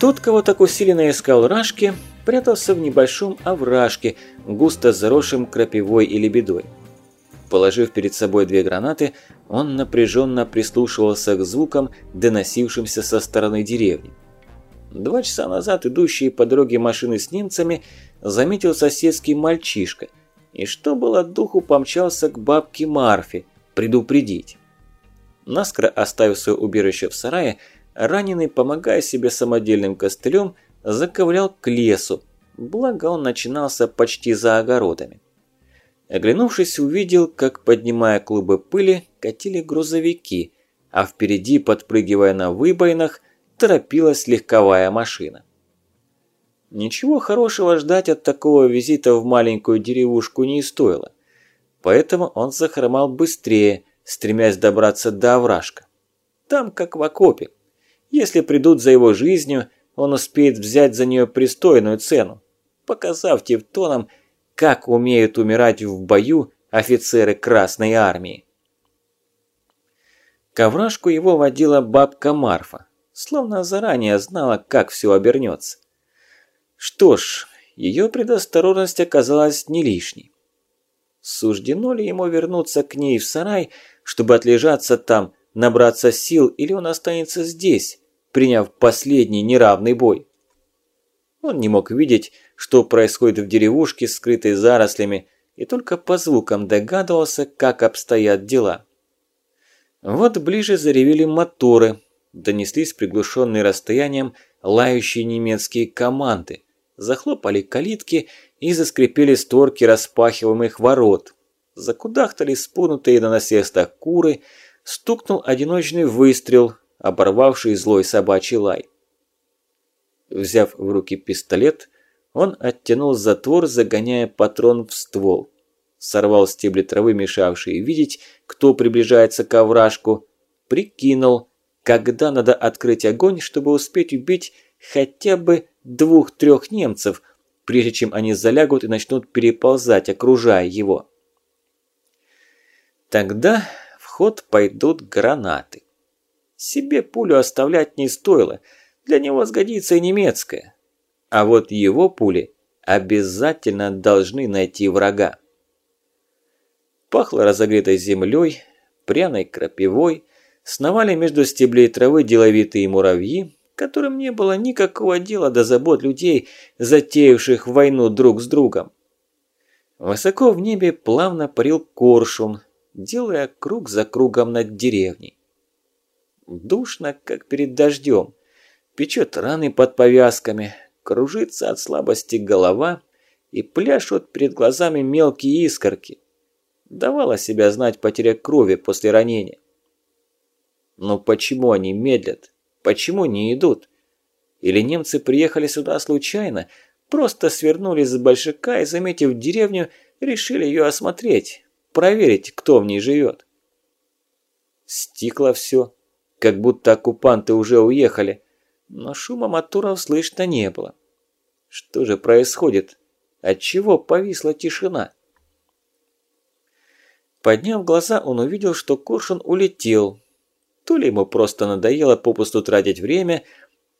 Тот, кого так усиленно искал Рашки, прятался в небольшом овражке, густо заросшим крапивой и лебедой. Положив перед собой две гранаты, он напряженно прислушивался к звукам, доносившимся со стороны деревни. Два часа назад идущие по дороге машины с немцами заметил соседский мальчишка и, что было духу, помчался к бабке Марфе предупредить. Наскоро оставив свое убежище в сарае, раненый, помогая себе самодельным костылем, заковылял к лесу, благо он начинался почти за огородами. Оглянувшись, увидел, как, поднимая клубы пыли, катили грузовики, а впереди, подпрыгивая на выбоинах, торопилась легковая машина. Ничего хорошего ждать от такого визита в маленькую деревушку не стоило, поэтому он захромал быстрее, стремясь добраться до овражка. Там как в окопе. Если придут за его жизнью, он успеет взять за нее пристойную цену, показав тевтонам, как умеют умирать в бою офицеры Красной Армии. К овражку его водила бабка Марфа, словно заранее знала, как все обернется. Что ж, ее предосторожность оказалась не лишней. Суждено ли ему вернуться к ней в сарай, чтобы отлежаться там, набраться сил, или он останется здесь, приняв последний неравный бой? Он не мог видеть, что происходит в деревушке, скрытой зарослями, и только по звукам догадывался, как обстоят дела. Вот ближе заревели моторы, донеслись приглушенные расстоянием лающие немецкие команды, захлопали калитки и заскрипели створки распахиваемых ворот. Закудахтали спунутые на насестах куры, стукнул одиночный выстрел, оборвавший злой собачий лай. Взяв в руки пистолет, он оттянул затвор, загоняя патрон в ствол. Сорвал стебли травы, мешавшие видеть, кто приближается к овражку, прикинул, когда надо открыть огонь, чтобы успеть убить хотя бы двух-трех немцев, прежде чем они залягут и начнут переползать, окружая его. Тогда в ход пойдут гранаты. Себе пулю оставлять не стоило, для него сгодится и немецкая. А вот его пули обязательно должны найти врага. Пахло разогретой землей, пряной крапивой, сновали между стеблей травы деловитые муравьи, которым не было никакого дела до забот людей, затеявших войну друг с другом. Высоко в небе плавно парил коршун, делая круг за кругом над деревней. Душно, как перед дождем, печет раны под повязками, кружится от слабости голова и пляшут перед глазами мелкие искорки. Давала себя знать потеря крови после ранения. Но почему они медлят? Почему не идут? Или немцы приехали сюда случайно, просто свернули с большака и, заметив деревню, решили ее осмотреть, проверить, кто в ней живет. Стикло все, как будто оккупанты уже уехали, но шума моторов слышно не было. Что же происходит? Отчего повисла тишина? Подняв глаза, он увидел, что Коршун улетел, то ли ему просто надоело попусту тратить время,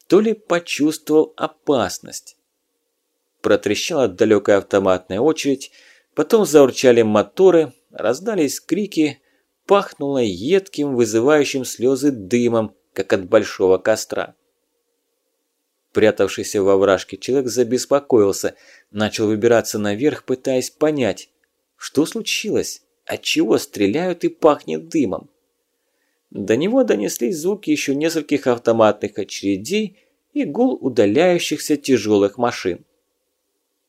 то ли почувствовал опасность. Протрещала далекая автоматная очередь, потом заурчали моторы, раздались крики, пахнуло едким, вызывающим слезы дымом, как от большого костра. Прятавшийся во вражке человек забеспокоился, начал выбираться наверх, пытаясь понять, что случилось, от чего стреляют и пахнет дымом. До него донеслись звуки еще нескольких автоматных очередей и гул удаляющихся тяжелых машин.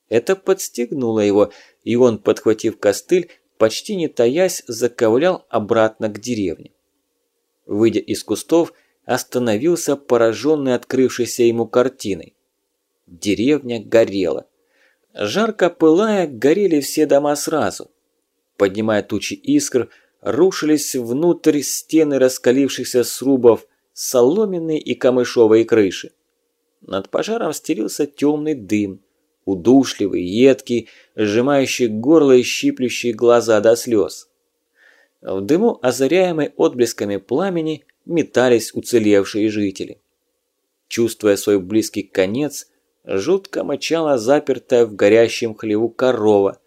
Это подстегнуло его, и он, подхватив костыль, почти не таясь, заковылял обратно к деревне. Выйдя из кустов, остановился пораженный открывшейся ему картиной. Деревня горела. Жарко пылая, горели все дома сразу. Поднимая тучи искр, рушились внутрь стены раскалившихся срубов, соломенные и камышовые крыши. Над пожаром стелился темный дым, удушливый, едкий, сжимающий горло и щиплющий глаза до слез. В дыму, озаряемой отблесками пламени, метались уцелевшие жители. Чувствуя свой близкий конец, жутко мочала запертая в горящем хлеву корова,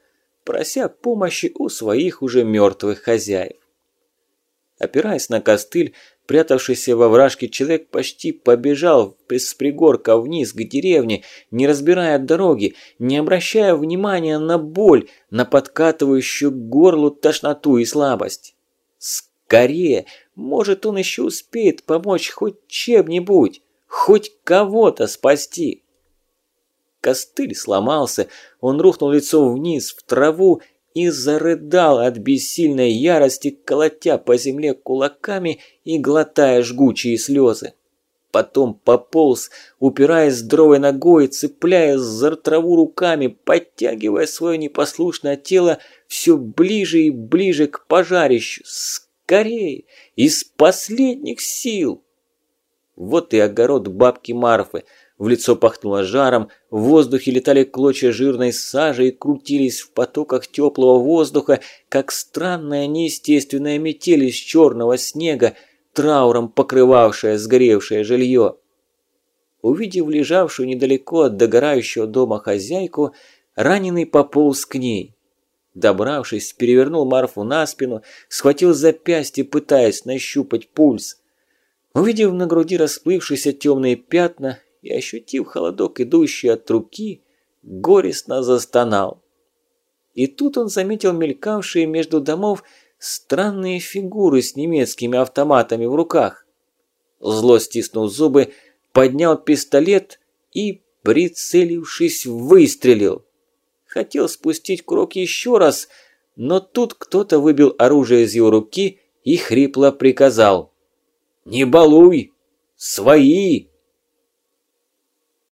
прося помощи у своих уже мертвых хозяев. Опираясь на костыль, прятавшийся во вражке человек почти побежал с пригорка вниз к деревне, не разбирая дороги, не обращая внимания на боль, на подкатывающую к горлу тошноту и слабость. Скорее, может он еще успеет помочь хоть чем-нибудь, хоть кого-то спасти. Костыль сломался, он рухнул лицом вниз в траву и зарыдал от бессильной ярости, колотя по земле кулаками и глотая жгучие слезы. Потом пополз, упираясь здоровой ногой, цепляясь за траву руками, подтягивая свое непослушное тело все ближе и ближе к пожарищу. Скорее! Из последних сил! Вот и огород бабки Марфы – в лицо пахнуло жаром, в воздухе летали клочья жирной сажи и крутились в потоках теплого воздуха, как странная неестественная метель из черного снега, трауром покрывавшая сгоревшее жилье. Увидев лежавшую недалеко от догорающего дома хозяйку, раненый пополз к ней. Добравшись, перевернул Марфу на спину, схватил запястье, пытаясь нащупать пульс. Увидев на груди расплывшиеся темные пятна, и, ощутив холодок, идущий от руки, горестно застонал. И тут он заметил мелькавшие между домов странные фигуры с немецкими автоматами в руках. Зло стиснув зубы, поднял пистолет и, прицелившись, выстрелил. Хотел спустить курок еще раз, но тут кто-то выбил оружие из его руки и хрипло приказал. «Не балуй! Свои!»